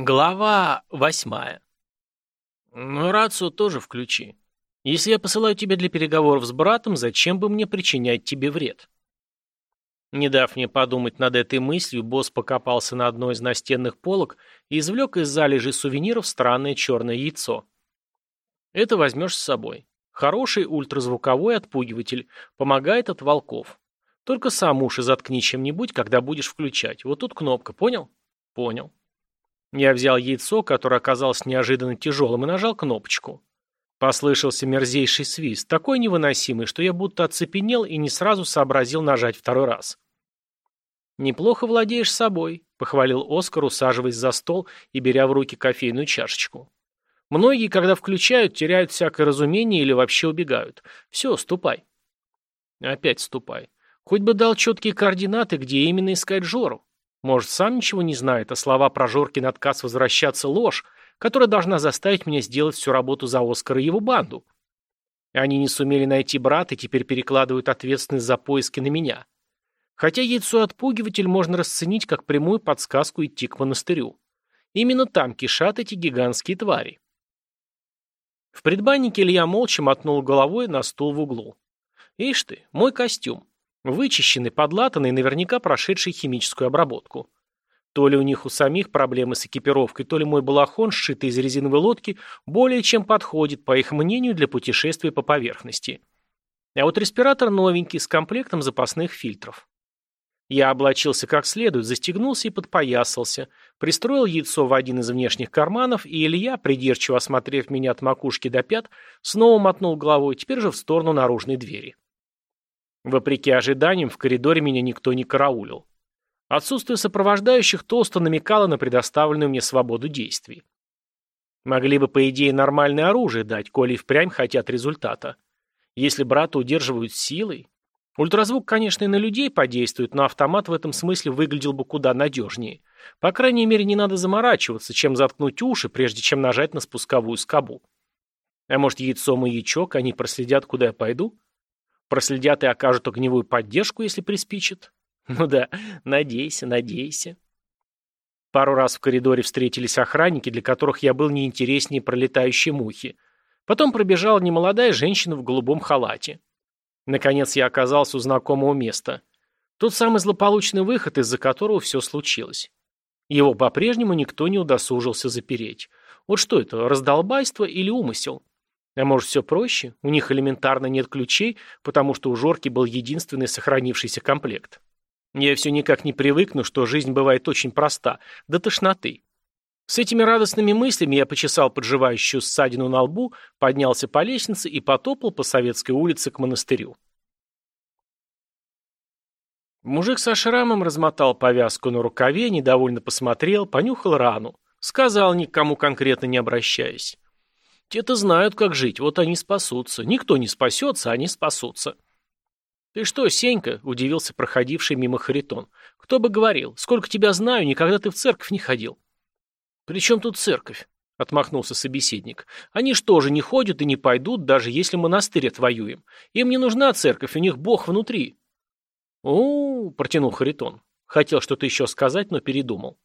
Глава восьмая. Ну, рацию тоже включи. Если я посылаю тебя для переговоров с братом, зачем бы мне причинять тебе вред? Не дав мне подумать над этой мыслью, босс покопался на одной из настенных полок и извлек из залежи сувениров странное черное яйцо. Это возьмешь с собой. Хороший ультразвуковой отпугиватель, помогает от волков. Только сам уши заткни чем-нибудь, когда будешь включать. Вот тут кнопка, понял? Понял. Я взял яйцо, которое оказалось неожиданно тяжелым, и нажал кнопочку. Послышался мерзейший свист, такой невыносимый, что я будто оцепенел и не сразу сообразил нажать второй раз. «Неплохо владеешь собой», — похвалил Оскар, усаживаясь за стол и беря в руки кофейную чашечку. «Многие, когда включают, теряют всякое разумение или вообще убегают. Все, ступай». «Опять ступай. Хоть бы дал четкие координаты, где именно искать Жору. Может, сам ничего не знает, а слова про Жоркин отказ возвращаться – ложь, которая должна заставить меня сделать всю работу за Оскара и его банду. Они не сумели найти брата и теперь перекладывают ответственность за поиски на меня. Хотя яйцо-отпугиватель можно расценить как прямую подсказку идти к монастырю. Именно там кишат эти гигантские твари. В предбаннике Илья молча мотнул головой на стул в углу. Ишь ты, мой костюм. Вычищенный, подлатанный, наверняка прошедший химическую обработку. То ли у них у самих проблемы с экипировкой, то ли мой балахон, сшитый из резиновой лодки, более чем подходит, по их мнению, для путешествия по поверхности. А вот респиратор новенький, с комплектом запасных фильтров. Я облачился как следует, застегнулся и подпоясался, пристроил яйцо в один из внешних карманов, и Илья, придирчиво осмотрев меня от макушки до пят, снова мотнул головой, теперь же в сторону наружной двери. Вопреки ожиданиям, в коридоре меня никто не караулил. Отсутствие сопровождающих толсто намекало на предоставленную мне свободу действий. Могли бы, по идее, нормальное оружие дать, коли впрямь хотят результата. Если брата удерживают силой... Ультразвук, конечно, и на людей подействует, но автомат в этом смысле выглядел бы куда надежнее. По крайней мере, не надо заморачиваться, чем заткнуть уши, прежде чем нажать на спусковую скобу. А может, яйцо-маячок, они проследят, куда я пойду? Проследят и окажут огневую поддержку, если приспичит? Ну да, надейся, надейся. Пару раз в коридоре встретились охранники, для которых я был неинтереснее пролетающей мухи. Потом пробежала немолодая женщина в голубом халате. Наконец я оказался у знакомого места. Тот самый злополучный выход, из-за которого все случилось. Его по-прежнему никто не удосужился запереть. Вот что это, раздолбайство или умысел? А может, все проще? У них элементарно нет ключей, потому что у Жорки был единственный сохранившийся комплект. Я все никак не привыкну, что жизнь бывает очень проста, до тошноты. С этими радостными мыслями я почесал подживающую ссадину на лбу, поднялся по лестнице и потопал по Советской улице к монастырю. Мужик со шрамом размотал повязку на рукаве, недовольно посмотрел, понюхал рану. Сказал, никому конкретно не обращаясь. Те-то знают, как жить, вот они спасутся. Никто не спасется, они спасутся. «Ты что, Сенька?» – удивился проходивший мимо Харитон. «Кто бы говорил, сколько тебя знаю, никогда ты в церковь не ходил». «При чем тут церковь?» – отмахнулся собеседник. «Они что же не ходят и не пойдут, даже если монастырь отвоюем? Им не нужна церковь, у них Бог внутри». «У-у-у», – протянул Харитон. Хотел что-то еще сказать, но передумал.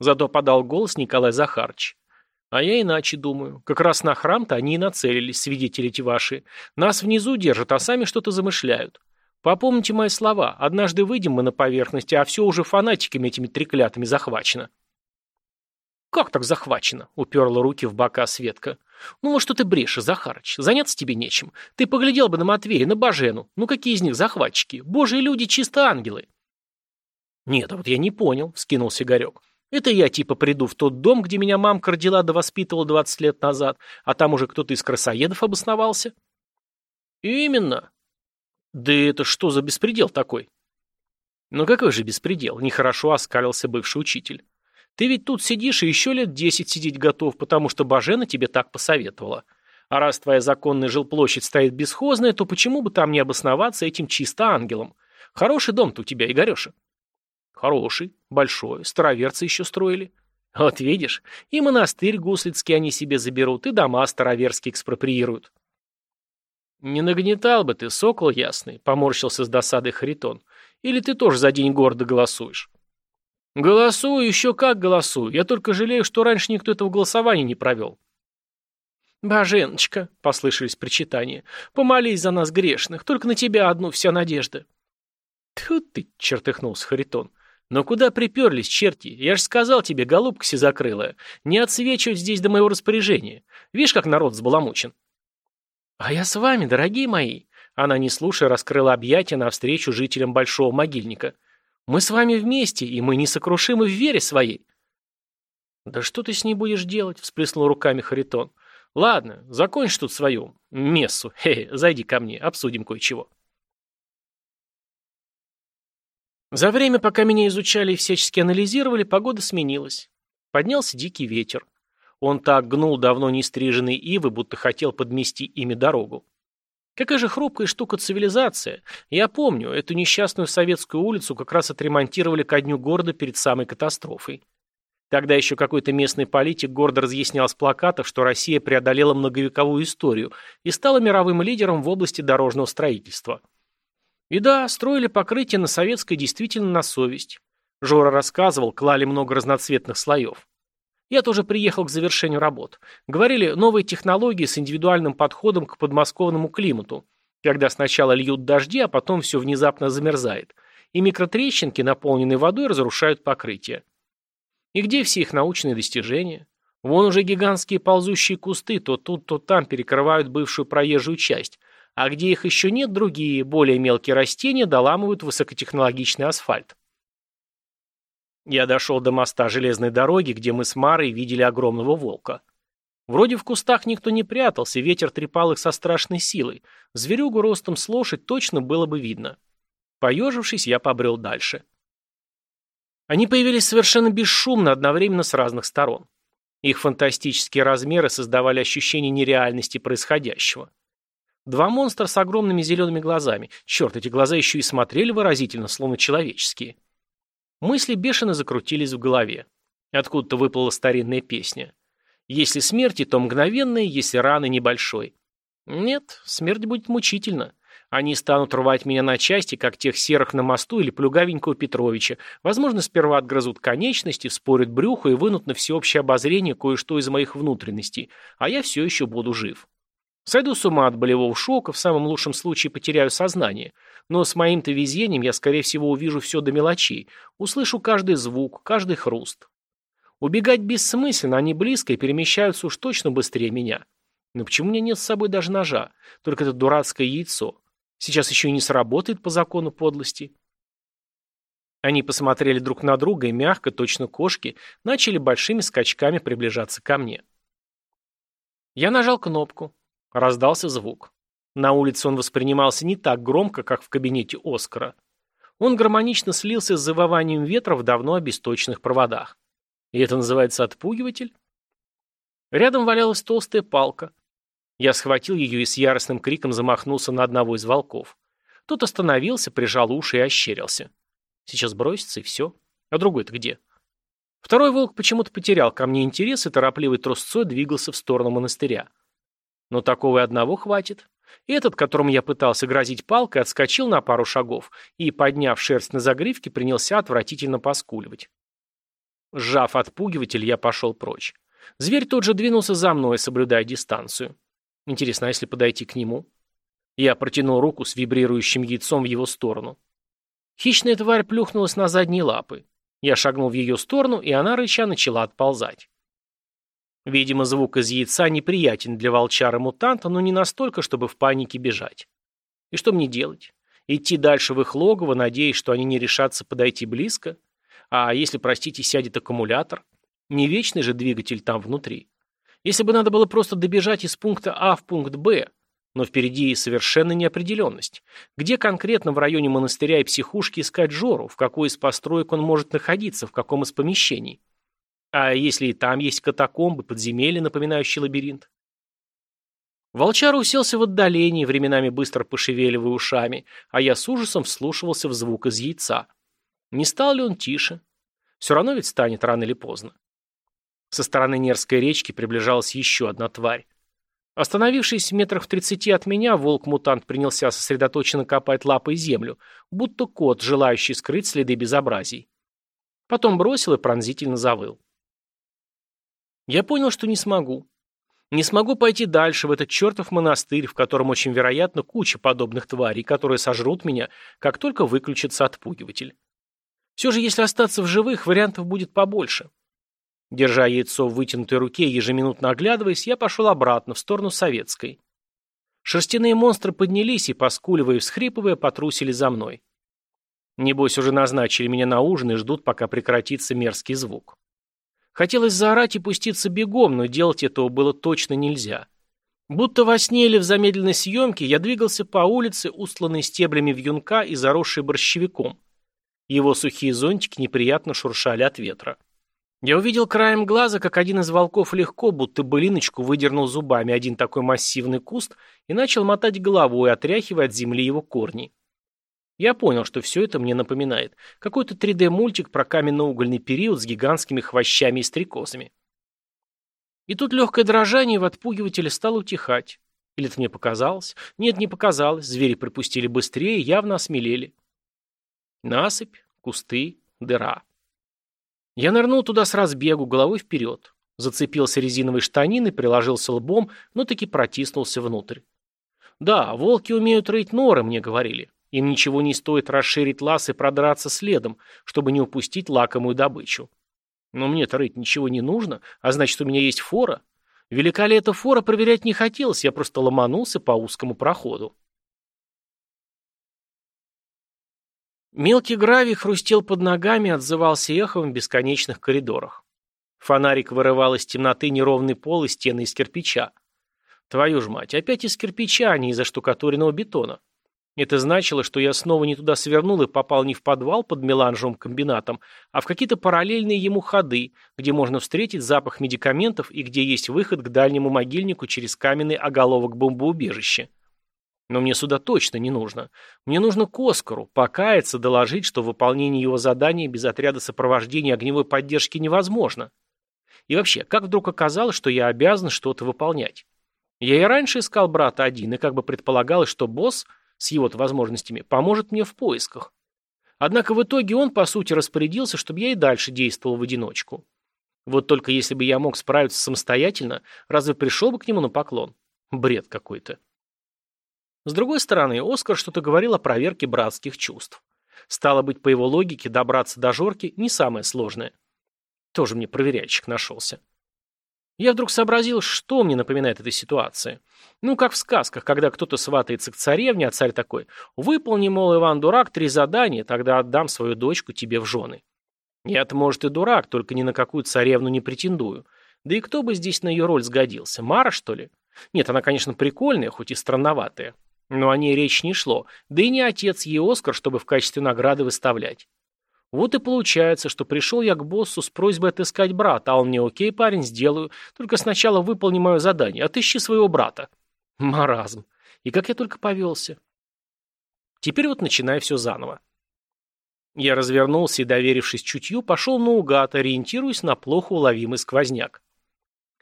Зато подал голос Николай Захарыч. А я иначе думаю. Как раз на храм-то они и нацелились, свидетели эти ваши. Нас внизу держат, а сами что-то замышляют. Попомните мои слова. Однажды выйдем мы на поверхность, а все уже фанатиками этими треклятыми захвачено. «Как так захвачено?» — уперла руки в бока Светка. «Ну вот что ты брешешь, Захарыч, заняться тебе нечем. Ты поглядел бы на Матвея, на Бажену. Ну какие из них захватчики? Божьи люди чисто ангелы». «Нет, а вот я не понял», — вскинулся Игорек. Это я типа приду в тот дом, где меня мамка родила да воспитывала 20 лет назад, а там уже кто-то из красоедов обосновался? Именно. Да это что за беспредел такой? Ну какой же беспредел? Нехорошо оскалился бывший учитель. Ты ведь тут сидишь и еще лет десять сидеть готов, потому что Бажена тебе так посоветовала. А раз твоя законная жилплощадь стоит бесхозная, то почему бы там не обосноваться этим чисто ангелом? Хороший дом-то у тебя, Игореша. Хороший, большой, староверцы еще строили. Вот видишь, и монастырь гуслицкий они себе заберут, и дома староверские экспроприируют. Не нагнетал бы ты, сокол ясный, поморщился с досадой Харитон. Или ты тоже за день города голосуешь? Голосую, еще как голосую. Я только жалею, что раньше никто этого голосования не провел. «Боженочка», — послышались причитания, — «помолись за нас грешных, только на тебя одну вся надежда». «Тьфу ты», — чертыхнулся Харитон, — «но куда приперлись, черти? Я же сказал тебе, голубка закрылая, не отсвечивать здесь до моего распоряжения. Видишь, как народ взбаламучен». «А я с вами, дорогие мои», — она, не слушая, раскрыла объятия навстречу жителям Большого Могильника. «Мы с вами вместе, и мы несокрушимы в вере своей». «Да что ты с ней будешь делать?» — всплеснул руками Харитон. Ладно, закончишь тут свою мессу. Хе, зайди ко мне, обсудим кое-чего. За время, пока меня изучали и всячески анализировали, погода сменилась. Поднялся дикий ветер. Он так гнул давно не стриженные ивы, будто хотел подмести ими дорогу. Какая же хрупкая штука цивилизация. Я помню, эту несчастную советскую улицу как раз отремонтировали ко дню города перед самой катастрофой. Тогда еще какой-то местный политик гордо разъяснял с плакатов, что Россия преодолела многовековую историю и стала мировым лидером в области дорожного строительства. И да, строили покрытие на советской действительно на совесть. Жора рассказывал, клали много разноцветных слоев. Я тоже приехал к завершению работ. Говорили, новые технологии с индивидуальным подходом к подмосковному климату, когда сначала льют дожди, а потом все внезапно замерзает, и микротрещинки, наполненные водой, разрушают покрытие. И где все их научные достижения? Вон уже гигантские ползущие кусты то тут, то там перекрывают бывшую проезжую часть, а где их еще нет, другие, более мелкие растения доламывают высокотехнологичный асфальт. Я дошел до моста железной дороги, где мы с Марой видели огромного волка. Вроде в кустах никто не прятался, ветер трепал их со страшной силой. Зверюгу ростом с лошадь точно было бы видно. Поежившись, я побрел дальше. Они появились совершенно бесшумно, одновременно с разных сторон. Их фантастические размеры создавали ощущение нереальности происходящего. Два монстра с огромными зелеными глазами. Черт, эти глаза еще и смотрели выразительно, словно человеческие. Мысли бешено закрутились в голове. Откуда-то выплыла старинная песня. Если смерти, то мгновенная, если раны небольшой. Нет, смерть будет мучительно. Они станут рвать меня на части, как тех серых на мосту или плюгавенького Петровича. Возможно, сперва отгрызут конечности, вспорят брюхо и вынут на всеобщее обозрение кое-что из моих внутренностей, а я все еще буду жив. Сойду с ума от болевого шока, в самом лучшем случае потеряю сознание. Но с моим-то везением я, скорее всего, увижу все до мелочей, услышу каждый звук, каждый хруст. Убегать бессмысленно, они близко и перемещаются уж точно быстрее меня. Но почему у меня нет с собой даже ножа? Только это дурацкое яйцо. Сейчас еще и не сработает по закону подлости. Они посмотрели друг на друга и мягко, точно кошки, начали большими скачками приближаться ко мне. Я нажал кнопку. Раздался звук. На улице он воспринимался не так громко, как в кабинете Оскара. Он гармонично слился с завыванием ветра в давно обесточенных проводах. И это называется отпугиватель? Рядом валялась толстая палка. Я схватил ее и с яростным криком замахнулся на одного из волков. Тот остановился, прижал уши и ощерился. Сейчас бросится и все. А другой-то где? Второй волк почему-то потерял ко мне интерес и торопливой трусцой двигался в сторону монастыря. Но такого и одного хватит. Этот, которому я пытался грозить палкой, отскочил на пару шагов и, подняв шерсть на загривке, принялся отвратительно поскуливать. Сжав отпугиватель, я пошел прочь. Зверь тут же двинулся за мной, соблюдая дистанцию. Интересно, а если подойти к нему? Я протянул руку с вибрирующим яйцом в его сторону. Хищная тварь плюхнулась на задние лапы. Я шагнул в ее сторону, и она, рыча, начала отползать. Видимо, звук из яйца неприятен для волчара-мутанта, но не настолько, чтобы в панике бежать. И что мне делать? Идти дальше в их логово, надеясь, что они не решатся подойти близко? А если, простите, сядет аккумулятор? Не вечный же двигатель там внутри. Если бы надо было просто добежать из пункта А в пункт Б, но впереди совершенно неопределенность. Где конкретно в районе монастыря и психушки искать Жору, в какой из построек он может находиться, в каком из помещений? А если и там есть катакомбы, подземелья, напоминающие лабиринт? Волчар уселся в отдалении, временами быстро пошевеливая ушами, а я с ужасом вслушивался в звук из яйца. Не стал ли он тише? Все равно ведь станет рано или поздно. Со стороны Нерской речки приближалась еще одна тварь. Остановившись в метрах в тридцати от меня, волк-мутант принялся сосредоточенно копать лапой землю, будто кот, желающий скрыть следы безобразий. Потом бросил и пронзительно завыл. Я понял, что не смогу. Не смогу пойти дальше в этот чертов монастырь, в котором очень вероятно куча подобных тварей, которые сожрут меня, как только выключится отпугиватель. Все же, если остаться в живых, вариантов будет побольше. Держа яйцо в вытянутой руке ежеминутно оглядываясь, я пошел обратно, в сторону советской. Шерстяные монстры поднялись и, поскуливая и всхрипывая, потрусили за мной. Небось, уже назначили меня на ужин и ждут, пока прекратится мерзкий звук. Хотелось заорать и пуститься бегом, но делать этого было точно нельзя. Будто во сне или в замедленной съемке я двигался по улице, устланной стеблями вьюнка и заросшей борщевиком. Его сухие зонтики неприятно шуршали от ветра. Я увидел краем глаза, как один из волков легко, будто былиночку, выдернул зубами один такой массивный куст и начал мотать головой, отряхивая от земли его корни. Я понял, что все это мне напоминает. Какой-то 3D-мультик про каменно-угольный период с гигантскими хвощами и стрекозами. И тут легкое дрожание в отпугивателе стало утихать. Или это мне показалось? Нет, не показалось. Звери припустили быстрее, явно осмелели. Насыпь, кусты, дыра. Я нырнул туда с разбегу, головой вперед. Зацепился резиновой штаниной, приложился лбом, но таки протиснулся внутрь. Да, волки умеют рыть норы, мне говорили. Им ничего не стоит расширить лаз и продраться следом, чтобы не упустить лакомую добычу. Но мне-то рыть ничего не нужно, а значит, у меня есть фора. Велика ли эта фора, проверять не хотелось, я просто ломанулся по узкому проходу. Мелкий гравий хрустел под ногами, отзывался эхом в бесконечных коридорах. Фонарик вырывал из темноты неровный пол и стены из кирпича. Твою ж мать, опять из кирпича, а не из оштукатуренного бетона. Это значило, что я снова не туда свернул и попал не в подвал под меланжевым комбинатом, а в какие-то параллельные ему ходы, где можно встретить запах медикаментов и где есть выход к дальнему могильнику через каменный оголовок бомбоубежища. Но мне сюда точно не нужно. Мне нужно к Оскару, покаяться, доложить, что выполнение его задания без отряда сопровождения огневой поддержки невозможно. И вообще, как вдруг оказалось, что я обязан что-то выполнять? Я и раньше искал брата один, и как бы предполагалось, что босс с его-то возможностями, поможет мне в поисках. Однако в итоге он, по сути, распорядился, чтобы я и дальше действовал в одиночку. Вот только если бы я мог справиться самостоятельно, разве пришел бы к нему на поклон? Бред какой-то. С другой стороны, Оскар что-то говорил о проверке братских чувств. Стало быть, по его логике, добраться до Жорки не самое сложное. Тоже мне проверяльщик нашелся. Я вдруг сообразил, что мне напоминает эта ситуация. Ну, как в сказках, когда кто-то сватается к царевне, а царь такой, выполни, мол, Иван дурак, три задания, тогда отдам свою дочку тебе в жены. Я-то, может, и дурак, только ни на какую царевну не претендую. Да и кто бы здесь на ее роль сгодился? Мара, что ли? Нет, она, конечно, прикольная, хоть и странноватая. Но о ней речь не шло, да и не отец ей Оскар, чтобы в качестве награды выставлять. Вот и получается, что пришел я к боссу с просьбой отыскать брата, а он мне окей, парень, сделаю, только сначала выполни мое задание, отыщи своего брата. Маразм. И как я только повелся. Теперь вот начинаю все заново. Я развернулся и, доверившись чутью, пошел наугад, ориентируясь на плохо уловимый сквозняк.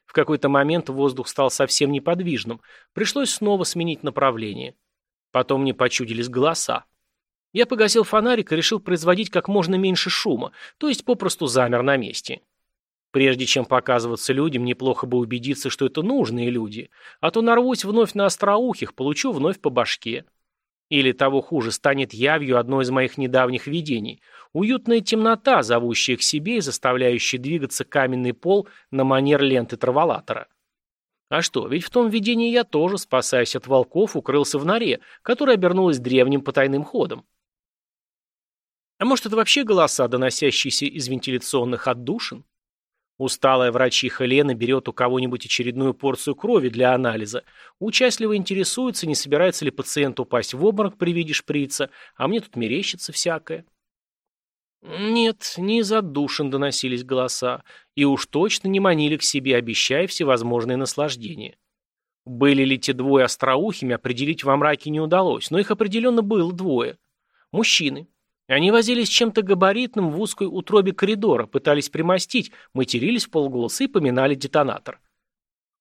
В какой-то момент воздух стал совсем неподвижным, пришлось снова сменить направление. Потом мне почудились голоса. Я погасил фонарик и решил производить как можно меньше шума, то есть попросту замер на месте. Прежде чем показываться людям, неплохо бы убедиться, что это нужные люди, а то нарвусь вновь на остроухих, получу вновь по башке. Или того хуже, станет явью одно из моих недавних видений. Уютная темнота, зовущая к себе и заставляющая двигаться каменный пол на манер ленты траволатора. А что, ведь в том видении я тоже, спасаясь от волков, укрылся в норе, которая обернулась древним потайным ходом. А может, это вообще голоса, доносящиеся из вентиляционных отдушин? Усталая врачиха Лена берет у кого-нибудь очередную порцию крови для анализа, участливо интересуется, не собирается ли пациент упасть в обморок при виде шприца, а мне тут мерещится всякое. Нет, не из отдушин доносились голоса, и уж точно не манили к себе, обещая всевозможные наслаждения. Были ли те двое остроухими, определить во мраке не удалось, но их определенно было двое. Мужчины, они возились чем-то габаритным в узкой утробе коридора, пытались примостить, матерились в полголоса и поминали детонатор.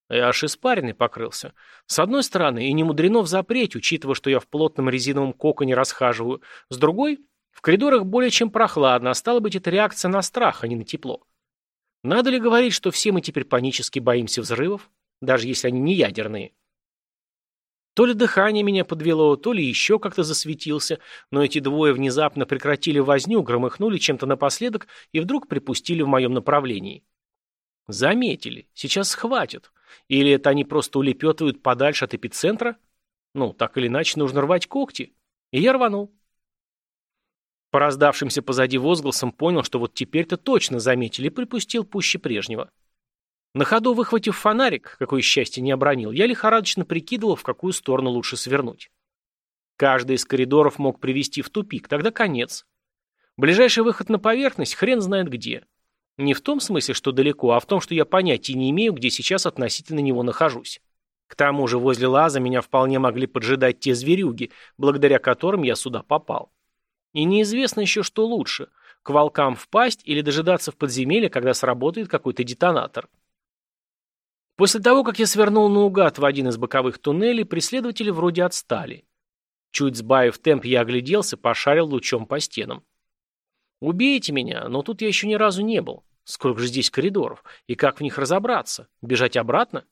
Я аж испаренный покрылся. С одной стороны, и не мудрено в запрете, учитывая, что я в плотном резиновом коконе расхаживаю. С другой, В коридорах более чем прохладно, а стало быть, это реакция на страх, а не на тепло. Надо ли говорить, что все мы теперь панически боимся взрывов, даже если они не ядерные? То ли дыхание меня подвело, то ли еще как-то засветился, но эти двое внезапно прекратили возню, громыхнули чем-то напоследок и вдруг припустили в моем направлении. Заметили. Сейчас схватят. Или это они просто улепетывают подальше от эпицентра? Ну, так или иначе, нужно рвать когти. И я рванул. По раздавшимся позади возгласам понял, что вот теперь-то точно заметили припустил пуще прежнего. На ходу, выхватив фонарик, какое счастье не обронил, я лихорадочно прикидывал, в какую сторону лучше свернуть. Каждый из коридоров мог привести в тупик, тогда конец. Ближайший выход на поверхность хрен знает где. Не в том смысле, что далеко, а в том, что я понятия не имею, где сейчас относительно него нахожусь. К тому же возле лаза меня вполне могли поджидать те зверюги, благодаря которым я сюда попал. И неизвестно еще, что лучше – к волкам впасть или дожидаться в подземелье, когда сработает какой-то детонатор. После того, как я свернул наугад в один из боковых туннелей, преследователи вроде отстали. Чуть сбавив темп, я огляделся, пошарил лучом по стенам. Убейте меня, но тут я еще ни разу не был. Сколько же здесь коридоров? И как в них разобраться? Бежать обратно?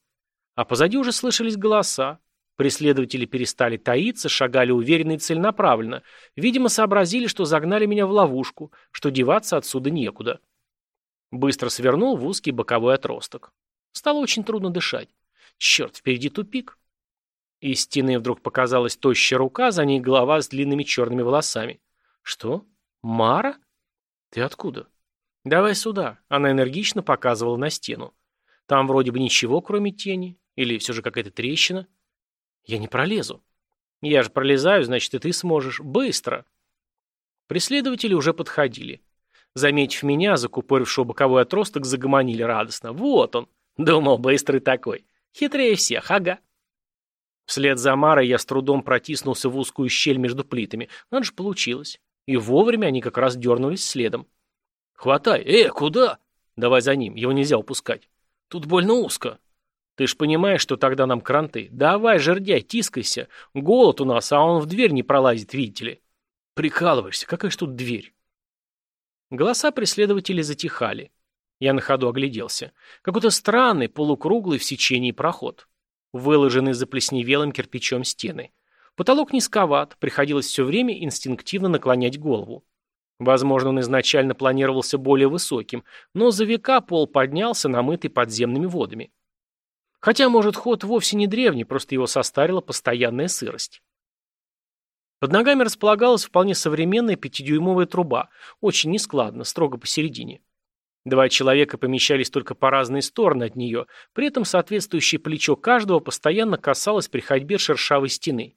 А позади уже слышались голоса. Преследователи перестали таиться, шагали уверенно и целенаправленно. Видимо, сообразили, что загнали меня в ловушку, что деваться отсюда некуда. Быстро свернул в узкий боковой отросток. Стало очень трудно дышать. Черт, впереди тупик. Из стены вдруг показалась тощая рука, за ней голова с длинными черными волосами. Что? Мара? «Ты откуда?» «Давай сюда». Она энергично показывала на стену. «Там вроде бы ничего, кроме тени. Или все же какая-то трещина?» «Я не пролезу». «Я же пролезаю, значит, и ты сможешь. Быстро!» Преследователи уже подходили. Заметив меня, закупорившего боковой отросток, загомонили радостно. «Вот он!» Думал, быстрый такой. Хитрее всех, ага. Вслед за Марой я с трудом протиснулся в узкую щель между плитами. Надо же, получилось. И вовремя они как раз дернулись следом. «Хватай! Э, куда?» «Давай за ним, его нельзя упускать». «Тут больно узко». «Ты ж понимаешь, что тогда нам кранты. Давай, жердяй, тискайся. Голод у нас, а он в дверь не пролазит, видите ли». «Прикалываешься, какая ж тут дверь?» Голоса преследователей затихали. Я на ходу огляделся. Какой-то странный, полукруглый в сечении проход. Выложенный заплесневелым кирпичом стены. Потолок низковат, приходилось все время инстинктивно наклонять голову. Возможно, он изначально планировался более высоким, но за века пол поднялся, намытый подземными водами. Хотя, может, ход вовсе не древний, просто его состарила постоянная сырость. Под ногами располагалась вполне современная пятидюймовая труба, очень нескладно, строго посередине. Два человека помещались только по разные стороны от нее, при этом соответствующее плечо каждого постоянно касалось при ходьбе шершавой стены.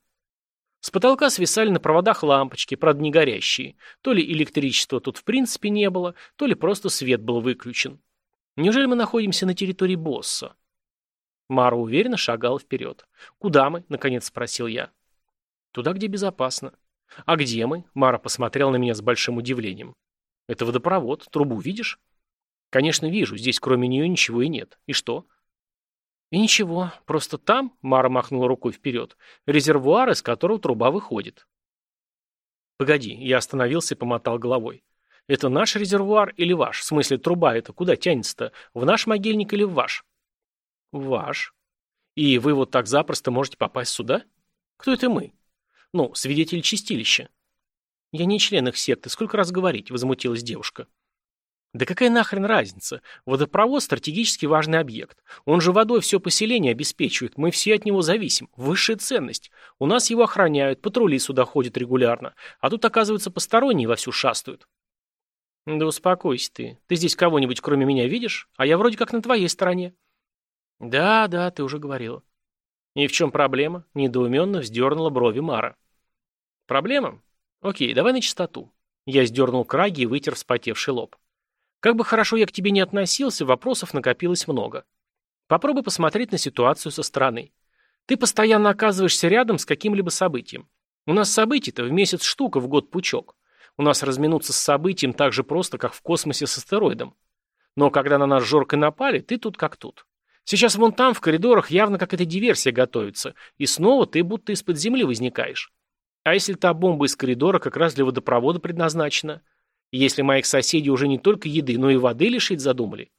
С потолка свисали на проводах лампочки, правда не горящие. То ли электричества тут в принципе не было, то ли просто свет был выключен. Неужели мы находимся на территории босса? Мара уверенно шагала вперед. «Куда мы?» — наконец спросил я. «Туда, где безопасно». «А где мы?» — Мара посмотрела на меня с большим удивлением. «Это водопровод. Трубу видишь?» «Конечно, вижу. Здесь кроме нее ничего и нет. И что?» И ничего, просто там, Мара махнула рукой вперед, резервуар, из которого труба выходит. Погоди, я остановился и помотал головой. Это наш резервуар или ваш? В смысле, труба это куда тянется-то? В наш могильник или в ваш? Ваш. И вы вот так запросто можете попасть сюда? Кто это мы? Ну, свидетель чистилища. Я не член их секты, сколько раз говорить, возмутилась девушка. Да какая нахрен разница? Водопровод – стратегически важный объект. Он же водой все поселение обеспечивает, мы все от него зависим. Высшая ценность. У нас его охраняют, патрули сюда ходят регулярно. А тут, оказывается, посторонние вовсю шастают. Да успокойся ты. Ты здесь кого-нибудь кроме меня видишь? А я вроде как на твоей стороне. Да, да, ты уже говорила. И в чем проблема? Недоуменно вздернула брови Мара. Проблема? Окей, давай на чистоту. Я сдернул краги и вытер вспотевший лоб. Как бы хорошо я к тебе не относился, вопросов накопилось много. Попробуй посмотреть на ситуацию со стороны. Ты постоянно оказываешься рядом с каким-либо событием. У нас событий-то в месяц штука, в год пучок. У нас разминуться с событием так же просто, как в космосе с астероидом. Но когда на нас жорко напали, ты тут как тут. Сейчас вон там, в коридорах, явно какая-то диверсия готовится, и снова ты будто из-под земли возникаешь. А если та бомба из коридора как раз для водопровода предназначена? Если моих соседей уже не только еды, но и воды лишить задумали?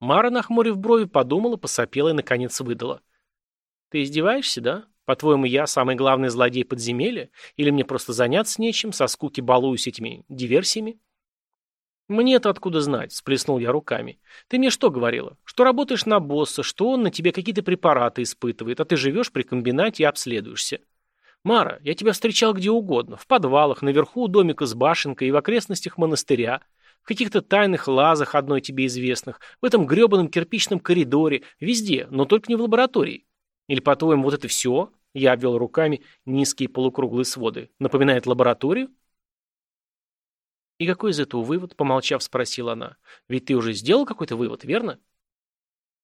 Мара, нахмурив брови, подумала, посопела и, наконец, выдала. «Ты издеваешься, да? По-твоему, я самый главный злодей подземелья? Или мне просто заняться нечем, со скуки балуюсь этими диверсиями?» «Мне-то откуда знать?» – сплеснул я руками. «Ты мне что говорила? Что работаешь на босса, что он на тебе какие-то препараты испытывает, а ты живешь при комбинате и обследуешься. Мара, я тебя встречал где угодно, в подвалах, наверху у домика с башенкой и в окрестностях монастыря, в каких-то тайных лазах, одной тебе известных, в этом гребаном кирпичном коридоре, везде, но только не в лаборатории. Или, по-твоему, вот это все?» Я обвел руками низкие полукруглые своды. «Напоминает лабораторию?» «И какой из этого вывод?» — помолчав, спросила она. «Ведь ты уже сделал какой-то вывод, верно?»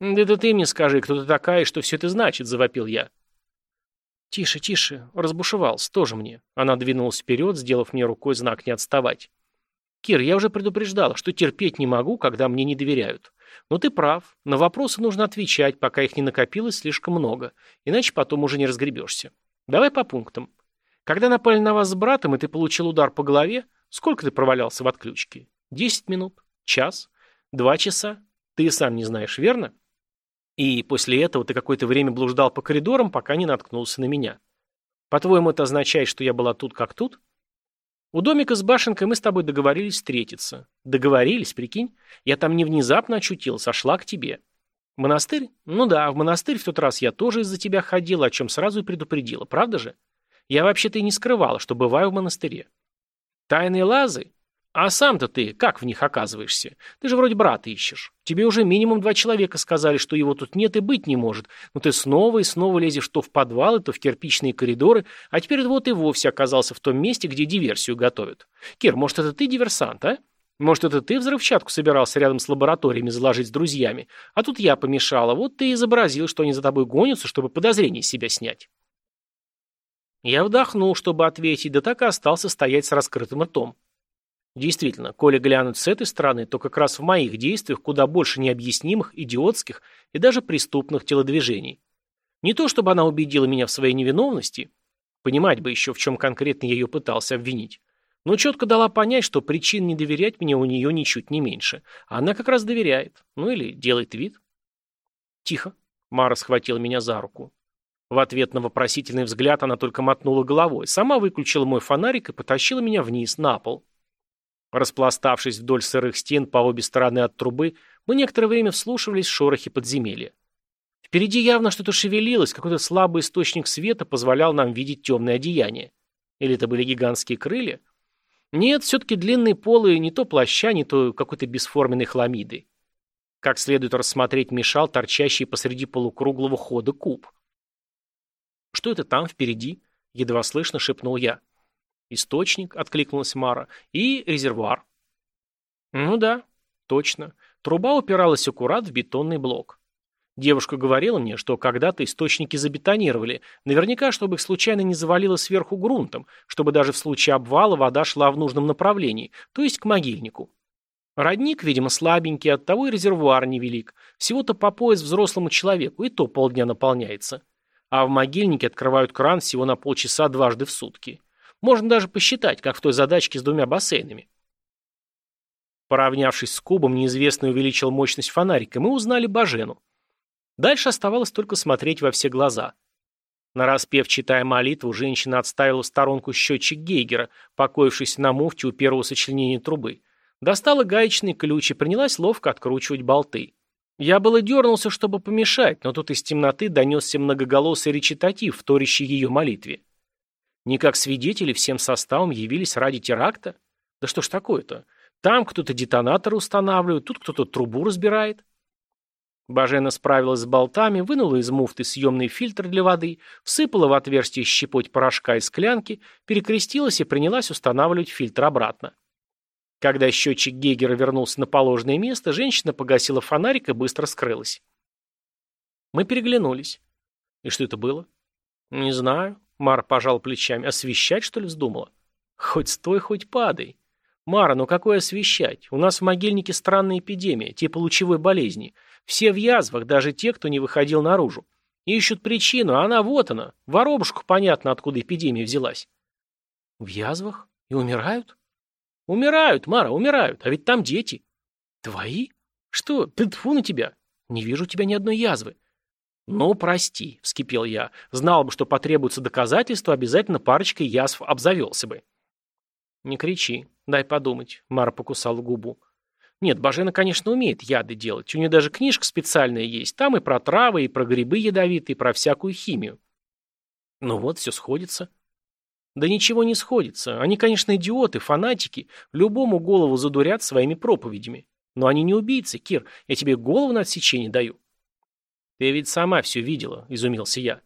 «Да это ты мне скажи, кто ты такая и что все это значит», — завопил я. «Тише, тише, разбушевался, тоже мне». Она двинулась вперед, сделав мне рукой знак не отставать. «Кир, я уже предупреждала, что терпеть не могу, когда мне не доверяют. Но ты прав, на вопросы нужно отвечать, пока их не накопилось слишком много, иначе потом уже не разгребешься. Давай по пунктам. Когда напали на вас с братом, и ты получил удар по голове, Сколько ты провалялся в отключке? Десять минут? Час? Два часа? Ты сам не знаешь, верно? И после этого ты какое-то время блуждал по коридорам, пока не наткнулся на меня. По-твоему, это означает, что я была тут как тут? У домика с башенкой мы с тобой договорились встретиться. Договорились, прикинь? Я там не внезапно очутился, а шла к тебе. Монастырь? Ну да, в монастырь в тот раз я тоже из-за тебя ходила, о чем сразу и предупредила, правда же? Я вообще-то и не скрывала, что бываю в монастыре. Тайные лазы? А сам-то ты как в них оказываешься? Ты же вроде брата ищешь. Тебе уже минимум два человека сказали, что его тут нет и быть не может. Но ты снова и снова лезешь то в подвалы, то в кирпичные коридоры, а теперь вот и вовсе оказался в том месте, где диверсию готовят. Кир, может, это ты диверсант, а? Может, это ты взрывчатку собирался рядом с лабораториями заложить с друзьями, а тут я помешала, вот ты и изобразил, что они за тобой гонятся, чтобы подозрения с себя снять. Я вдохнул, чтобы ответить, да так и остался стоять с раскрытым ртом. Действительно, коли глянуть с этой стороны, то как раз в моих действиях куда больше необъяснимых, идиотских и даже преступных телодвижений. Не то, чтобы она убедила меня в своей невиновности, понимать бы еще, в чем конкретно я ее пытался обвинить, но четко дала понять, что причин не доверять мне у нее ничуть не меньше. Она как раз доверяет. Ну или делает вид. Тихо. Мара схватила меня за руку. В ответ на вопросительный взгляд она только мотнула головой, сама выключила мой фонарик и потащила меня вниз, на пол. Распластавшись вдоль сырых стен по обе стороны от трубы, мы некоторое время вслушивались в шорохи подземелья. Впереди явно что-то шевелилось, какой-то слабый источник света позволял нам видеть темное одеяние. Или это были гигантские крылья? Нет, все-таки длинные полы не то плаща, не то какой-то бесформенной хламиды. Как следует рассмотреть мешал, торчащий посреди полукруглого хода куб. «Что это там впереди?» — едва слышно шепнул я. «Источник», — откликнулась Мара, — «и резервуар». «Ну да, точно. Труба упиралась аккурат в бетонный блок. Девушка говорила мне, что когда-то источники забетонировали, наверняка, чтобы их случайно не завалило сверху грунтом, чтобы даже в случае обвала вода шла в нужном направлении, то есть к могильнику. Родник, видимо, слабенький, оттого и резервуар невелик, всего-то по пояс взрослому человеку, и то полдня наполняется а в могильнике открывают кран всего на полчаса дважды в сутки. Можно даже посчитать, как в той задачке с двумя бассейнами. Поравнявшись с кубом, неизвестный увеличил мощность фонарика, и мы узнали Бажену. Дальше оставалось только смотреть во все глаза. Нараспев, читая молитву, женщина отставила в сторонку счетчик Гейгера, покоившийся на муфте у первого сочленения трубы. Достала гаечный ключ и принялась ловко откручивать болты. Я было дернулся, чтобы помешать, но тут из темноты донесся многоголосый речитатив, вторящий ее молитве. Не как свидетели всем составом явились ради теракта? Да что ж такое-то? Там кто-то детонатор устанавливает, тут кто-то трубу разбирает. Бажена справилась с болтами, вынула из муфты съемный фильтр для воды, всыпала в отверстие щепоть порошка из склянки, перекрестилась и принялась устанавливать фильтр обратно. Когда счетчик Гегера вернулся на положенное место, женщина погасила фонарик и быстро скрылась. Мы переглянулись. И что это было? Не знаю. Мара пожал плечами. Освещать, что ли, вздумала? Хоть стой, хоть падай. Мара, ну какое освещать? У нас в могильнике странная эпидемия, типа лучевой болезни. Все в язвах, даже те, кто не выходил наружу. Ищут причину, а она вот она. Воробушку понятно, откуда эпидемия взялась. В язвах? И умирают? Умирают, Мара, умирают. А ведь там дети. Твои? Что? Тьфу на тебя. Не вижу у тебя ни одной язвы. «Ну, прости», — вскипел я. «Знал бы, что потребуется доказательства, обязательно парочкой язв обзавелся бы». «Не кричи, дай подумать», — Мара покусала губу. «Нет, Бажена, конечно, умеет яды делать. У нее даже книжка специальная есть. Там и про травы, и про грибы ядовитые, и про всякую химию». «Ну вот, все сходится». «Да ничего не сходится. Они, конечно, идиоты, фанатики. Любому голову задурят своими проповедями. Но они не убийцы, Кир. Я тебе голову на отсечение даю». «Ты ведь сама все видела», — изумился я.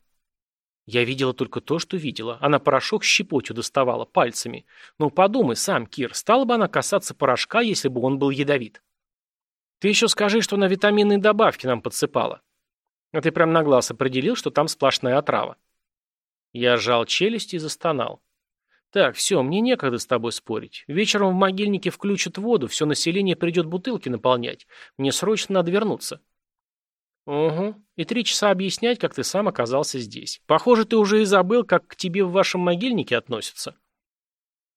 Я видела только то, что видела. Она порошок щепотью доставала пальцами. Ну, подумай сам, Кир, стала бы она касаться порошка, если бы он был ядовит? Ты еще скажи, что она витаминные добавки нам подсыпала. А ты прям на глаз определил, что там сплошная отрава. Я сжал челюсть и застонал. Так, все, мне некогда с тобой спорить. Вечером в могильнике включат воду, все население придет бутылки наполнять. Мне срочно надо вернуться. «Угу. И три часа объяснять, как ты сам оказался здесь. Похоже, ты уже и забыл, как к тебе в вашем могильнике относятся».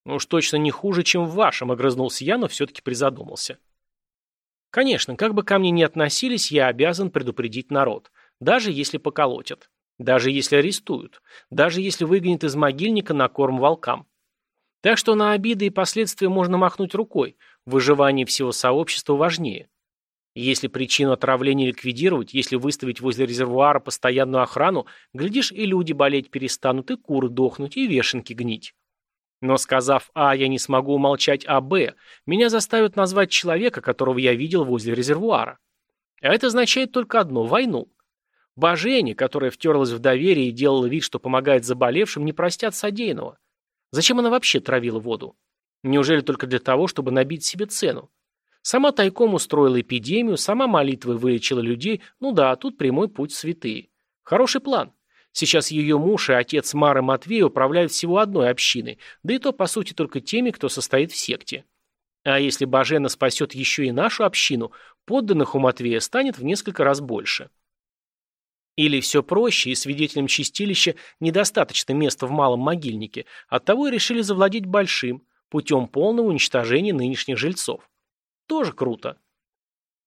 «Ну уж точно не хуже, чем в вашем», — огрызнулся я, но все-таки призадумался. «Конечно, как бы ко мне ни относились, я обязан предупредить народ, даже если поколотят, даже если арестуют, даже если выгонят из могильника на корм волкам. Так что на обиды и последствия можно махнуть рукой, выживание всего сообщества важнее». Если причину отравления ликвидировать, если выставить возле резервуара постоянную охрану, глядишь, и люди болеть перестанут, и куры дохнуть, и вешенки гнить. Но сказав «А», я не смогу умолчать о «Б», меня заставят назвать человека, которого я видел возле резервуара. А это означает только одно – войну. Божение, которая втерлась в доверие и делала вид, что помогает заболевшим, не простят содеянного. Зачем она вообще травила воду? Неужели только для того, чтобы набить себе цену? Сама тайком устроила эпидемию, сама молитвой вылечила людей. Ну да, тут прямой путь святые. Хороший план. Сейчас ее муж и отец Мары Матвей управляют всего одной общиной, да и то, по сути, только теми, кто состоит в секте. А если Бажена спасет еще и нашу общину, подданных у Матвея станет в несколько раз больше. Или все проще, и свидетелям чистилища недостаточно места в малом могильнике, оттого и решили завладеть большим, путем полного уничтожения нынешних жильцов. Тоже круто.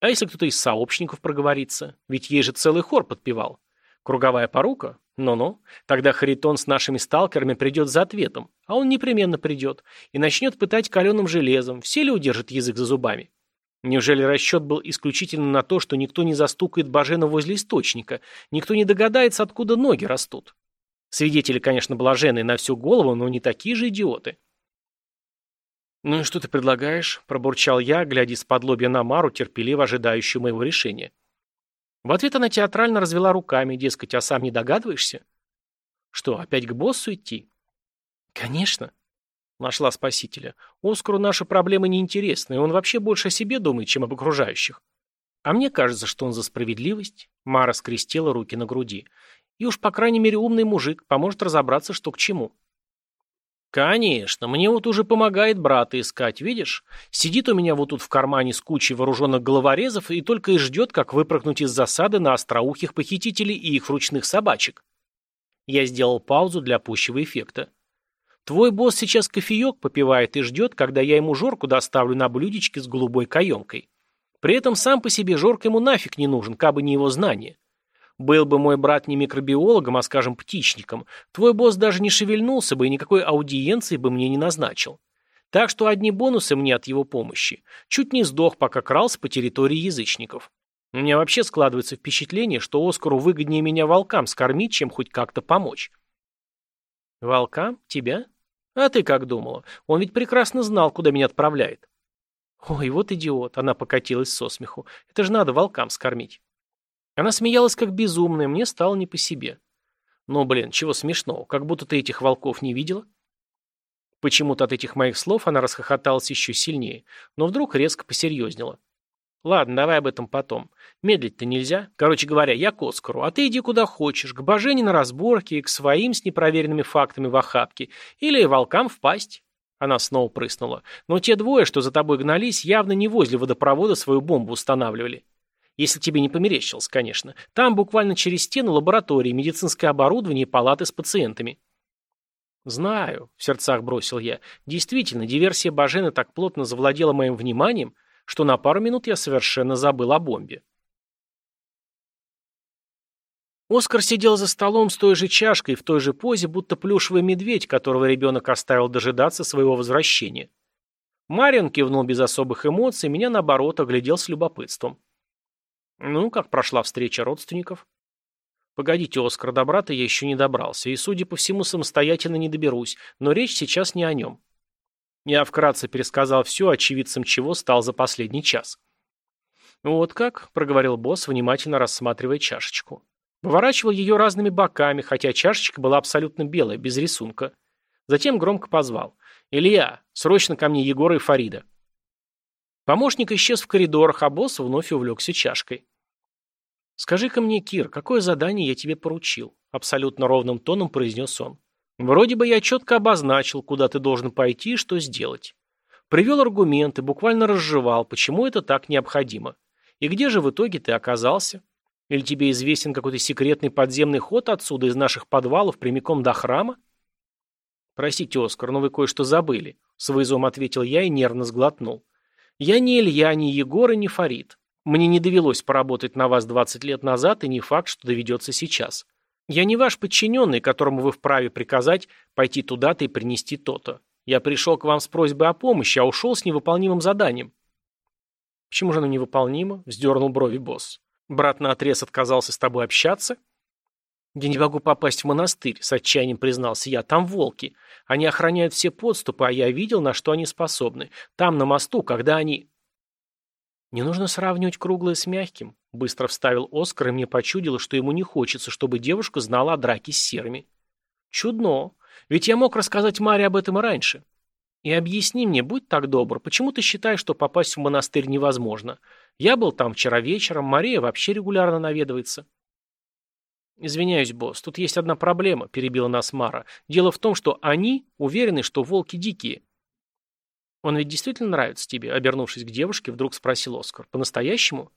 А если кто-то из сообщников проговорится? Ведь ей же целый хор подпевал. Круговая порука? Ну-ну. Тогда Харитон с нашими сталкерами придет за ответом. А он непременно придет. И начнет пытать каленым железом. Все ли удержат язык за зубами? Неужели расчет был исключительно на то, что никто не застукает Бажена возле источника, никто не догадается, откуда ноги растут? Свидетели, конечно, блаженные на всю голову, но не такие же идиоты. «Ну и что ты предлагаешь?» – пробурчал я, глядя из-под лобья на Мару, терпеливо ожидающую моего решения. В ответ она театрально развела руками, дескать, а сам не догадываешься? Что, опять к боссу идти? Конечно. Нашла спасителя. Оскару наши проблемы неинтересны, и он вообще больше о себе думает, чем об окружающих. А мне кажется, что он за справедливость. Мара скрестила руки на груди. И уж, по крайней мере, умный мужик поможет разобраться, что к чему. «Конечно, мне вот уже помогает брата искать, видишь? Сидит у меня вот тут в кармане с кучей вооруженных головорезов и только и ждет, как выпрыгнуть из засады на остроухих похитителей и их ручных собачек». Я сделал паузу для пущего эффекта. «Твой босс сейчас кофеек попивает и ждет, когда я ему жорку доставлю на блюдечке с голубой каемкой. При этом сам по себе жорк ему нафиг не нужен, кабы не его знание. Был бы мой брат не микробиологом, а, скажем, птичником, твой босс даже не шевельнулся бы и никакой аудиенции бы мне не назначил. Так что одни бонусы мне от его помощи. Чуть не сдох, пока крался по территории язычников. У меня вообще складывается впечатление, что Оскару выгоднее меня волкам скормить, чем хоть как-то помочь. Волкам? Тебя? А ты как думала? Он ведь прекрасно знал, куда меня отправляет. Ой, вот идиот, она покатилась со смеху. Это же надо волкам скормить. Она смеялась как безумная, мне стало не по себе. Ну, блин, чего смешного, как будто ты этих волков не видела? Почему-то от этих моих слов она расхохоталась еще сильнее, но вдруг резко посерьезнела. Ладно, давай об этом потом. Медлить-то нельзя. Короче говоря, я к Оскару, а ты иди куда хочешь, к Божене на разборке к своим с непроверенными фактами в охапке, или волкам в пасть. Она снова прыснула. Но те двое, что за тобой гнались, явно не возле водопровода свою бомбу устанавливали. Если тебе не померещилось, конечно. Там буквально через стену лаборатории, медицинское оборудование и палаты с пациентами. «Знаю», — в сердцах бросил я. «Действительно, диверсия Бажена так плотно завладела моим вниманием, что на пару минут я совершенно забыл о бомбе». Оскар сидел за столом с той же чашкой, в той же позе, будто плюшевый медведь, которого ребенок оставил дожидаться своего возвращения. Марион кивнул без особых эмоций, меня, наоборот, оглядел с любопытством. «Ну, как прошла встреча родственников?» «Погодите, Оскар, до брата я еще не добрался, и, судя по всему, самостоятельно не доберусь, но речь сейчас не о нем». Я вкратце пересказал все, очевидцем чего стал за последний час. «Вот как», — проговорил босс, внимательно рассматривая чашечку. Выворачивал ее разными боками, хотя чашечка была абсолютно белая, без рисунка. Затем громко позвал. «Илья, срочно ко мне Егора и Фарида». Помощник исчез в коридорах, а босс вновь увлекся чашкой. «Скажи-ка мне, Кир, какое задание я тебе поручил?» Абсолютно ровным тоном произнес он. «Вроде бы я четко обозначил, куда ты должен пойти и что сделать. Привел аргументы, буквально разжевал, почему это так необходимо. И где же в итоге ты оказался? Или тебе известен какой-то секретный подземный ход отсюда, из наших подвалов, прямиком до храма? Простите, Оскар, но вы кое-что забыли. С вызовом ответил я и нервно сглотнул. Я не Илья, не Егор и не Фарид. Мне не довелось поработать на вас 20 лет назад, и не факт, что доведется сейчас. Я не ваш подчиненный, которому вы вправе приказать пойти туда-то и принести то-то. Я пришел к вам с просьбой о помощи, а ушел с невыполнимым заданием. Почему же оно невыполнимо? Вздернул брови босс. Брат наотрез отказался с тобой общаться? Я не могу попасть в монастырь, с отчаянием признался я. Там волки. Они охраняют все подступы, а я видел, на что они способны. Там, на мосту, когда они... Не нужно сравнивать круглое с мягким. Быстро вставил Оскар, и мне почудило, что ему не хочется, чтобы девушка знала о драке с серыми. Чудно. Ведь я мог рассказать Маре об этом раньше. И объясни мне, будь так добр, почему ты считаешь, что попасть в монастырь невозможно? Я был там вчера вечером, Мария вообще регулярно наведывается. «Извиняюсь, босс, тут есть одна проблема», – перебила нас Мара. «Дело в том, что они уверены, что волки дикие». «Он ведь действительно нравится тебе?» – обернувшись к девушке, вдруг спросил Оскар. «По-настоящему?»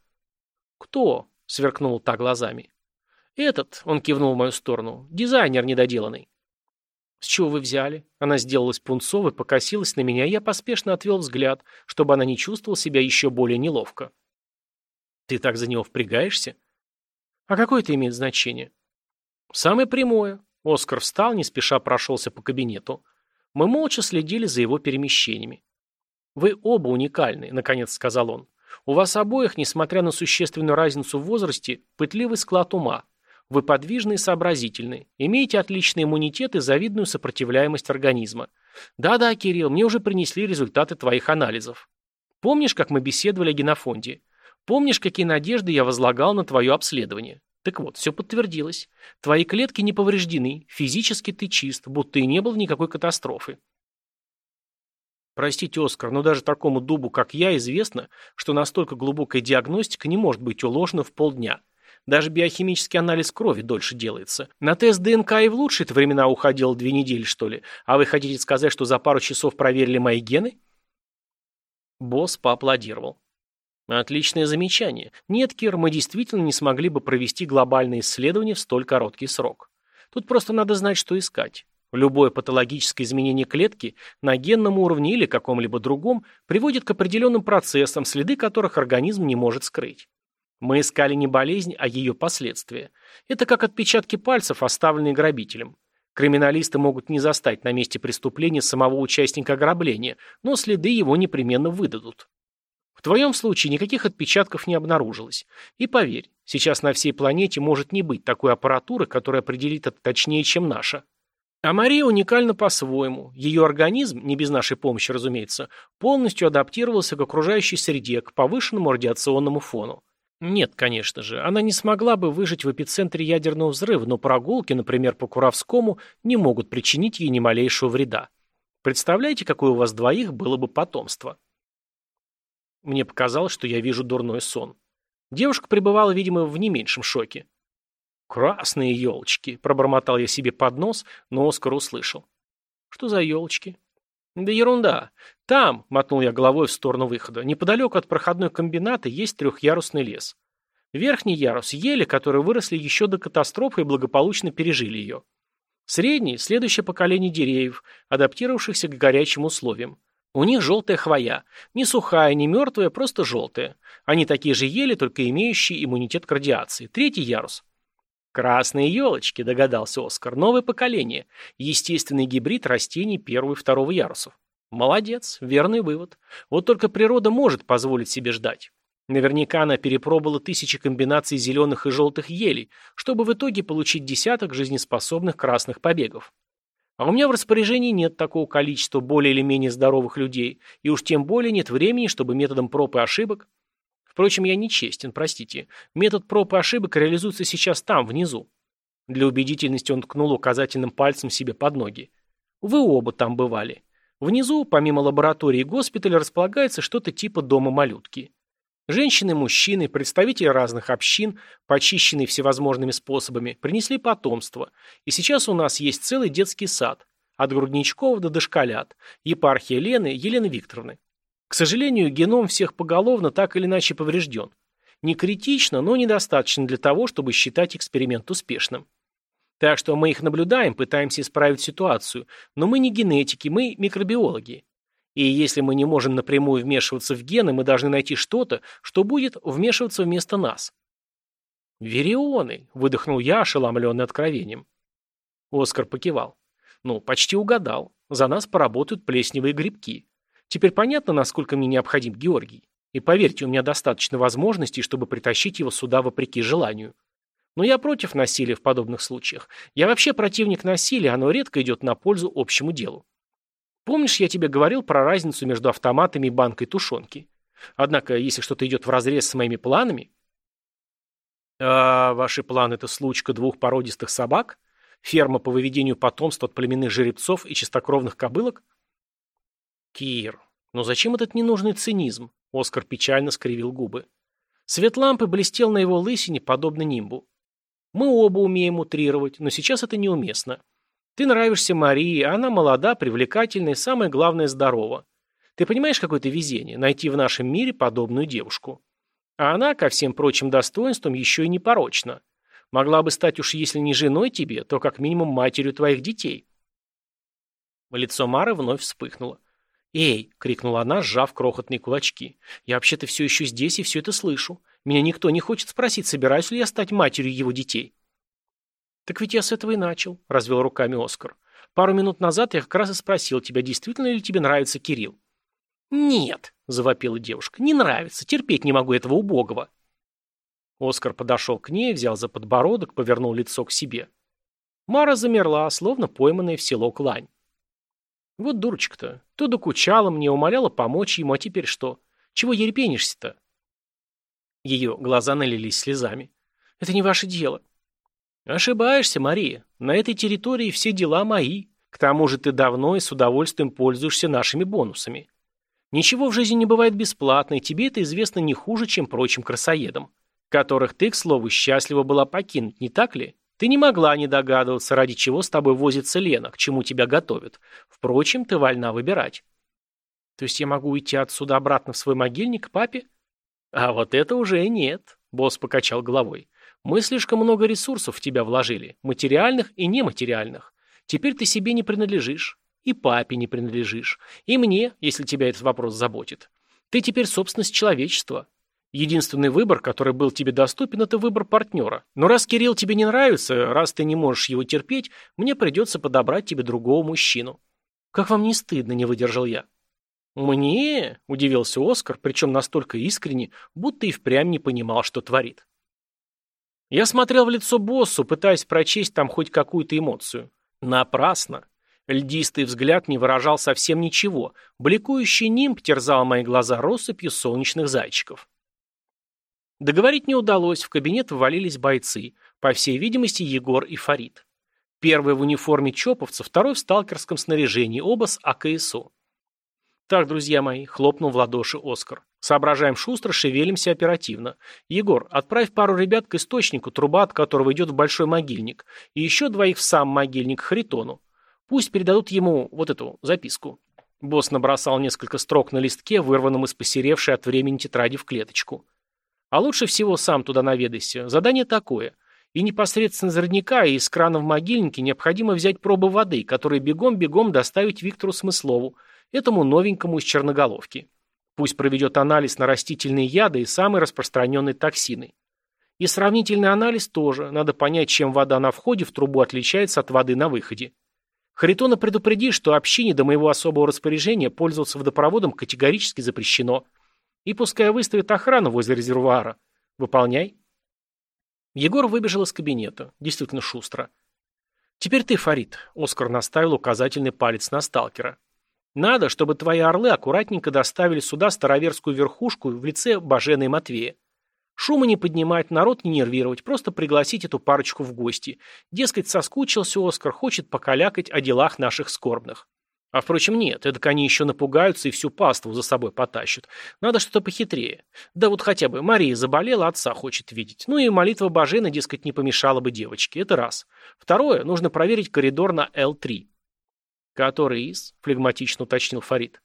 «Кто?» – сверкнул та глазами. «Этот», – он кивнул в мою сторону, – «дизайнер недоделанный». «С чего вы взяли?» Она сделалась пунцовой, покосилась на меня, и я поспешно отвел взгляд, чтобы она не чувствовала себя еще более неловко. Ты так за него впрягаешься? А какое это имеет значение? Самое прямое. Оскар встал, не спеша прошелся по кабинету. Мы молча следили за его перемещениями. «Вы оба уникальны», — наконец сказал он. «У вас обоих, несмотря на существенную разницу в возрасте, пытливый склад ума. Вы подвижны и сообразительны, имеете отличный иммунитет и завидную сопротивляемость организма. Да-да, Кирилл, мне уже принесли результаты твоих анализов. Помнишь, как мы беседовали о генофонде? Помнишь, какие надежды я возлагал на твое обследование? Так вот, все подтвердилось. Твои клетки не повреждены, физически ты чист, будто и не было никакой катастрофы. Простите, Оскар, но даже такому дубу, как я, известно, что настолько глубокая диагностика не может быть уложена в полдня. Даже биохимический анализ крови дольше делается. На тест ДНК и в лучшие-то времена уходило две недели, что ли. А вы хотите сказать, что за пару часов проверили мои гены? Босс поаплодировал. Отличное замечание. Нет, Кир, мы действительно не смогли бы провести глобальное исследование в столь короткий срок. Тут просто надо знать, что искать. Любое патологическое изменение клетки на генном уровне или каком-либо другом приводит к определенным процессам, следы которых организм не может скрыть. Мы искали не болезнь, а ее последствия. Это как отпечатки пальцев, оставленные грабителем. Криминалисты могут не застать на месте преступления самого участника ограбления, но следы его непременно выдадут. В твоем случае никаких отпечатков не обнаружилось. И поверь, сейчас на всей планете может не быть такой аппаратуры, которая определит это точнее, чем наша. А Мария уникальна по-своему. Ее организм, не без нашей помощи, разумеется, полностью адаптировался к окружающей среде, к повышенному радиационному фону. Нет, конечно же, она не смогла бы выжить в эпицентре ядерного взрыва, но прогулки, например, по Куровскому, не могут причинить ей ни малейшего вреда. Представляете, какое у вас двоих было бы потомство? Мне показалось, что я вижу дурной сон. Девушка пребывала, видимо, в не меньшем шоке. «Красные елочки!» – пробормотал я себе под нос, но Оскар услышал. «Что за елочки?» «Да ерунда. Там», – мотнул я головой в сторону выхода, – «неподалеку от проходной комбината есть трехъярусный лес. Верхний ярус – ели, которые выросли еще до катастрофы и благополучно пережили ее. Средний – следующее поколение деревьев, адаптировавшихся к горячим условиям. У них желтая хвоя. Не сухая, не мертвая, просто желтая. Они такие же ели, только имеющие иммунитет к радиации. Третий ярус. Красные елочки, догадался Оскар. Новое поколение. Естественный гибрид растений первого и второго ярусов. Молодец, верный вывод. Вот только природа может позволить себе ждать. Наверняка она перепробовала тысячи комбинаций зеленых и желтых елей, чтобы в итоге получить десяток жизнеспособных красных побегов. А у меня в распоряжении нет такого количества более или менее здоровых людей, и уж тем более нет времени, чтобы методом проб и ошибок... Впрочем, я нечестен, простите. Метод проб и ошибок реализуется сейчас там, внизу. Для убедительности он ткнул указательным пальцем себе под ноги. Вы оба там бывали. Внизу, помимо лаборатории и госпиталя, располагается что-то типа дома малютки. Женщины, мужчины, представители разных общин, почищенные всевозможными способами, принесли потомство. И сейчас у нас есть целый детский сад. От грудничков до дошколят. Епархия Лены, Елены Викторовны. К сожалению, геном всех поголовно так или иначе поврежден. Не критично, но недостаточно для того, чтобы считать эксперимент успешным. Так что мы их наблюдаем, пытаемся исправить ситуацию, но мы не генетики, мы микробиологи. И если мы не можем напрямую вмешиваться в гены, мы должны найти что-то, что будет вмешиваться вместо нас. «Верионы!» – выдохнул я, ошеломленный откровением. Оскар покивал. «Ну, почти угадал. За нас поработают плесневые грибки. Теперь понятно, насколько мне необходим Георгий. И поверьте, у меня достаточно возможностей, чтобы притащить его сюда вопреки желанию. Но я против насилия в подобных случаях. Я вообще противник насилия, оно редко идет на пользу общему делу. Помнишь, я тебе говорил про разницу между автоматами и банкой тушенки? Однако, если что-то идет вразрез с моими планами... А ваши планы – это случка двух породистых собак? Ферма по выведению потомства от племенных жеребцов и чистокровных кобылок? Кир, ну зачем этот ненужный цинизм? Оскар печально скривил губы. Свет лампы блестел на его лысине, подобно нимбу. Мы оба умеем утрировать, но сейчас это неуместно. Ты нравишься Марии, а она молода, привлекательна и, самое главное, здорова. Ты понимаешь, какое это везение – найти в нашем мире подобную девушку? А она, ко всем прочим достоинствам, еще и непорочна. Могла бы стать уж если не женой тебе, то как минимум матерью твоих детей. Лицо Мары вновь вспыхнуло. «Эй!» — крикнула она, сжав крохотные кулачки. «Я вообще-то все еще здесь и все это слышу. Меня никто не хочет спросить, собираюсь ли я стать матерью его детей». «Так ведь я с этого и начал», — развел руками Оскар. «Пару минут назад я как раз и спросил тебя, действительно ли тебе нравится Кирилл». «Нет», — завопила девушка, — «не нравится, терпеть не могу этого убогого». Оскар подошел к ней, взял за подбородок, повернул лицо к себе. Мара замерла, словно пойманная в село клань. Вот дурочка-то. То докучала мне, умоляла помочь ему, а теперь что? Чего ерепенишься-то? Ее глаза налились слезами. Это не ваше дело. Ошибаешься, Мария. На этой территории все дела мои. К тому же ты давно и с удовольствием пользуешься нашими бонусами. Ничего в жизни не бывает бесплатно, и тебе это известно не хуже, чем прочим красоедам, которых ты, к слову, счастлива была покинуть, не так ли? Ты не могла не догадываться, ради чего с тобой возится Лена, к чему тебя готовят. Впрочем, ты вольна выбирать. То есть я могу уйти отсюда обратно в свой могильник папе? А вот это уже нет, босс покачал головой. Мы слишком много ресурсов в тебя вложили, материальных и нематериальных. Теперь ты себе не принадлежишь, и папе не принадлежишь, и мне, если тебя этот вопрос заботит. Ты теперь собственность человечества. Единственный выбор, который был тебе доступен, это выбор партнера. Но раз Кирилл тебе не нравится, раз ты не можешь его терпеть, мне придется подобрать тебе другого мужчину. Как вам не стыдно, не выдержал я. «Мне?» – удивился Оскар, причем настолько искренне, будто и впрямь не понимал, что творит. Я смотрел в лицо боссу, пытаясь прочесть там хоть какую-то эмоцию. Напрасно. Льдистый взгляд не выражал совсем ничего. Бликующий нимб терзал мои глаза россыпью солнечных зайчиков. Договорить не удалось, в кабинет ввалились бойцы. По всей видимости, Егор и Фарид. Первый в униформе чоповца, второй в сталкерском снаряжении, оба с АКСО. Так, друзья мои, хлопнул в ладоши Оскар. Соображаем шустро, шевелимся оперативно. Егор, отправь пару ребят к источнику, труба от которого идет в большой могильник, и еще двоих в сам могильник Харитону. Пусть передадут ему вот эту записку. Босс набросал несколько строк на листке, вырванном из посеревшей от времени тетради в клеточку. А лучше всего сам туда наведайся. Задание такое. И непосредственно из родника и из крана в могильнике необходимо взять пробы воды, которые бегом-бегом доставить Виктору Смыслову, этому новенькому из Черноголовки. Пусть проведет анализ на растительные яды и самые распространенные токсины. И сравнительный анализ тоже. Надо понять, чем вода на входе в трубу отличается от воды на выходе. Харитона предупреди, что общине до моего особого распоряжения пользоваться водопроводом категорически запрещено. И пускай выставит охрану возле резервуара. Выполняй. Егор выбежал из кабинета. Действительно шустро. «Теперь ты, Фарид», — Оскар наставил указательный палец на сталкера. «Надо, чтобы твои орлы аккуратненько доставили сюда староверскую верхушку в лице Бажена и Матвея. Шума не поднимать, народ не нервировать, просто пригласить эту парочку в гости. Дескать, соскучился Оскар, хочет покалякать о делах наших скорбных. А впрочем, нет, эдак они еще напугаются и всю паству за собой потащат. Надо что-то похитрее. Да вот хотя бы Мария заболела, отца хочет видеть. Ну и молитва Бажена, дескать, не помешала бы девочке. Это раз. Второе, нужно проверить коридор на Л-3. «Который из?» – флегматично уточнил Фарид.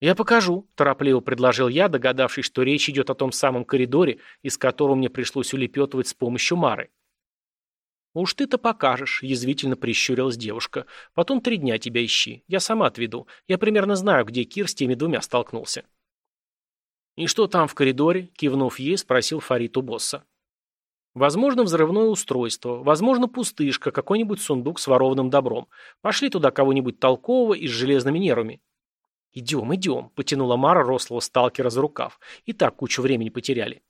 «Я покажу», – торопливо предложил я, догадавшись, что речь идет о том самом коридоре, из которого мне пришлось улепетывать с помощью Мары. «Уж ты-то покажешь», — язвительно прищурилась девушка. «Потом три дня тебя ищи. Я сама отведу. Я примерно знаю, где Кир с теми двумя столкнулся». «И что там в коридоре?» — кивнув ей, спросил Фарид у босса. «Возможно, взрывное устройство. Возможно, пустышка, какой-нибудь сундук с ворованным добром. Пошли туда кого-нибудь толкового и с железными нервами». «Идем, идем», — потянула Мара рослого сталкера за рукав. «И так кучу времени потеряли».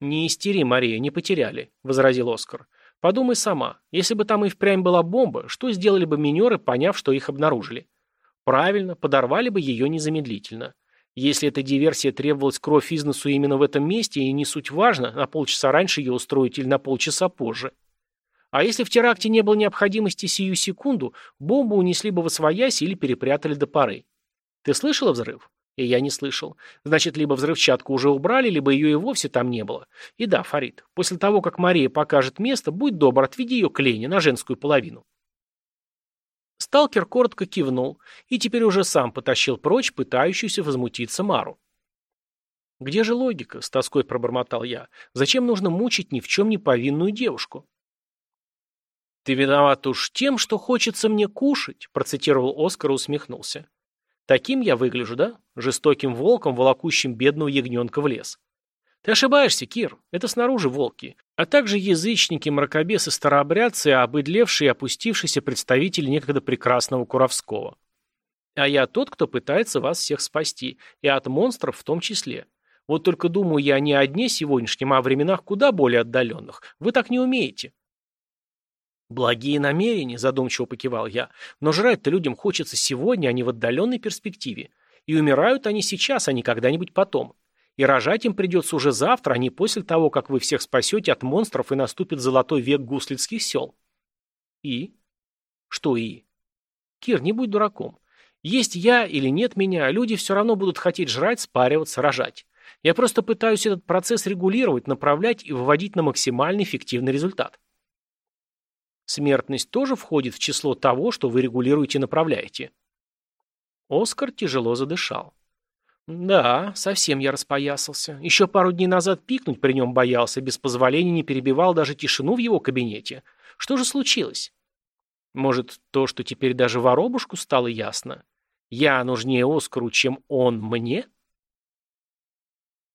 «Не истери, Мария, не потеряли», — возразил Оскар. Подумай сама, если бы там и впрямь была бомба, что сделали бы минеры, поняв, что их обнаружили? Правильно, подорвали бы ее незамедлительно. Если эта диверсия требовалась кровь износу именно в этом месте, и не суть важно, на полчаса раньше ее устроить или на полчаса позже. А если в теракте не было необходимости сию секунду, бомбу унесли бы в освоясь или перепрятали до поры. Ты слышала взрыв? И я не слышал. Значит, либо взрывчатку уже убрали, либо ее и вовсе там не было. И да, Фарид, после того, как Мария покажет место, будь добр, отведи ее к Лене на женскую половину. Сталкер коротко кивнул и теперь уже сам потащил прочь пытающуюся возмутиться Мару. «Где же логика?» — с тоской пробормотал я. «Зачем нужно мучить ни в чем не повинную девушку?» «Ты виноват уж тем, что хочется мне кушать», — процитировал Оскар и усмехнулся. Таким я выгляжу, да? Жестоким волком, волокущим бедного ягненка в лес. Ты ошибаешься, Кир. Это снаружи волки. А также язычники, мракобесы, старообрядцы, обыдлевшие и опустившиеся представители некогда прекрасного Куровского. А я тот, кто пытается вас всех спасти. И от монстров в том числе. Вот только думаю я не о дне сегодняшнем, а о временах куда более отдаленных. Вы так не умеете. «Благие намерения», — задумчиво покивал я, «но жрать-то людям хочется сегодня, а не в отдаленной перспективе. И умирают они сейчас, а не когда-нибудь потом. И рожать им придется уже завтра, а не после того, как вы всех спасете от монстров и наступит золотой век гуслицких сел». «И?» «Что «и?» «Кир, не будь дураком. Есть я или нет меня, люди все равно будут хотеть жрать, спариваться, рожать. Я просто пытаюсь этот процесс регулировать, направлять и выводить на максимально эффективный результат». Смертность тоже входит в число того, что вы регулируете и направляете. Оскар тяжело задышал. Да, совсем я распоясался. Еще пару дней назад пикнуть при нем боялся, без позволения не перебивал даже тишину в его кабинете. Что же случилось? Может, то, что теперь даже воробушку стало ясно? Я нужнее Оскару, чем он мне?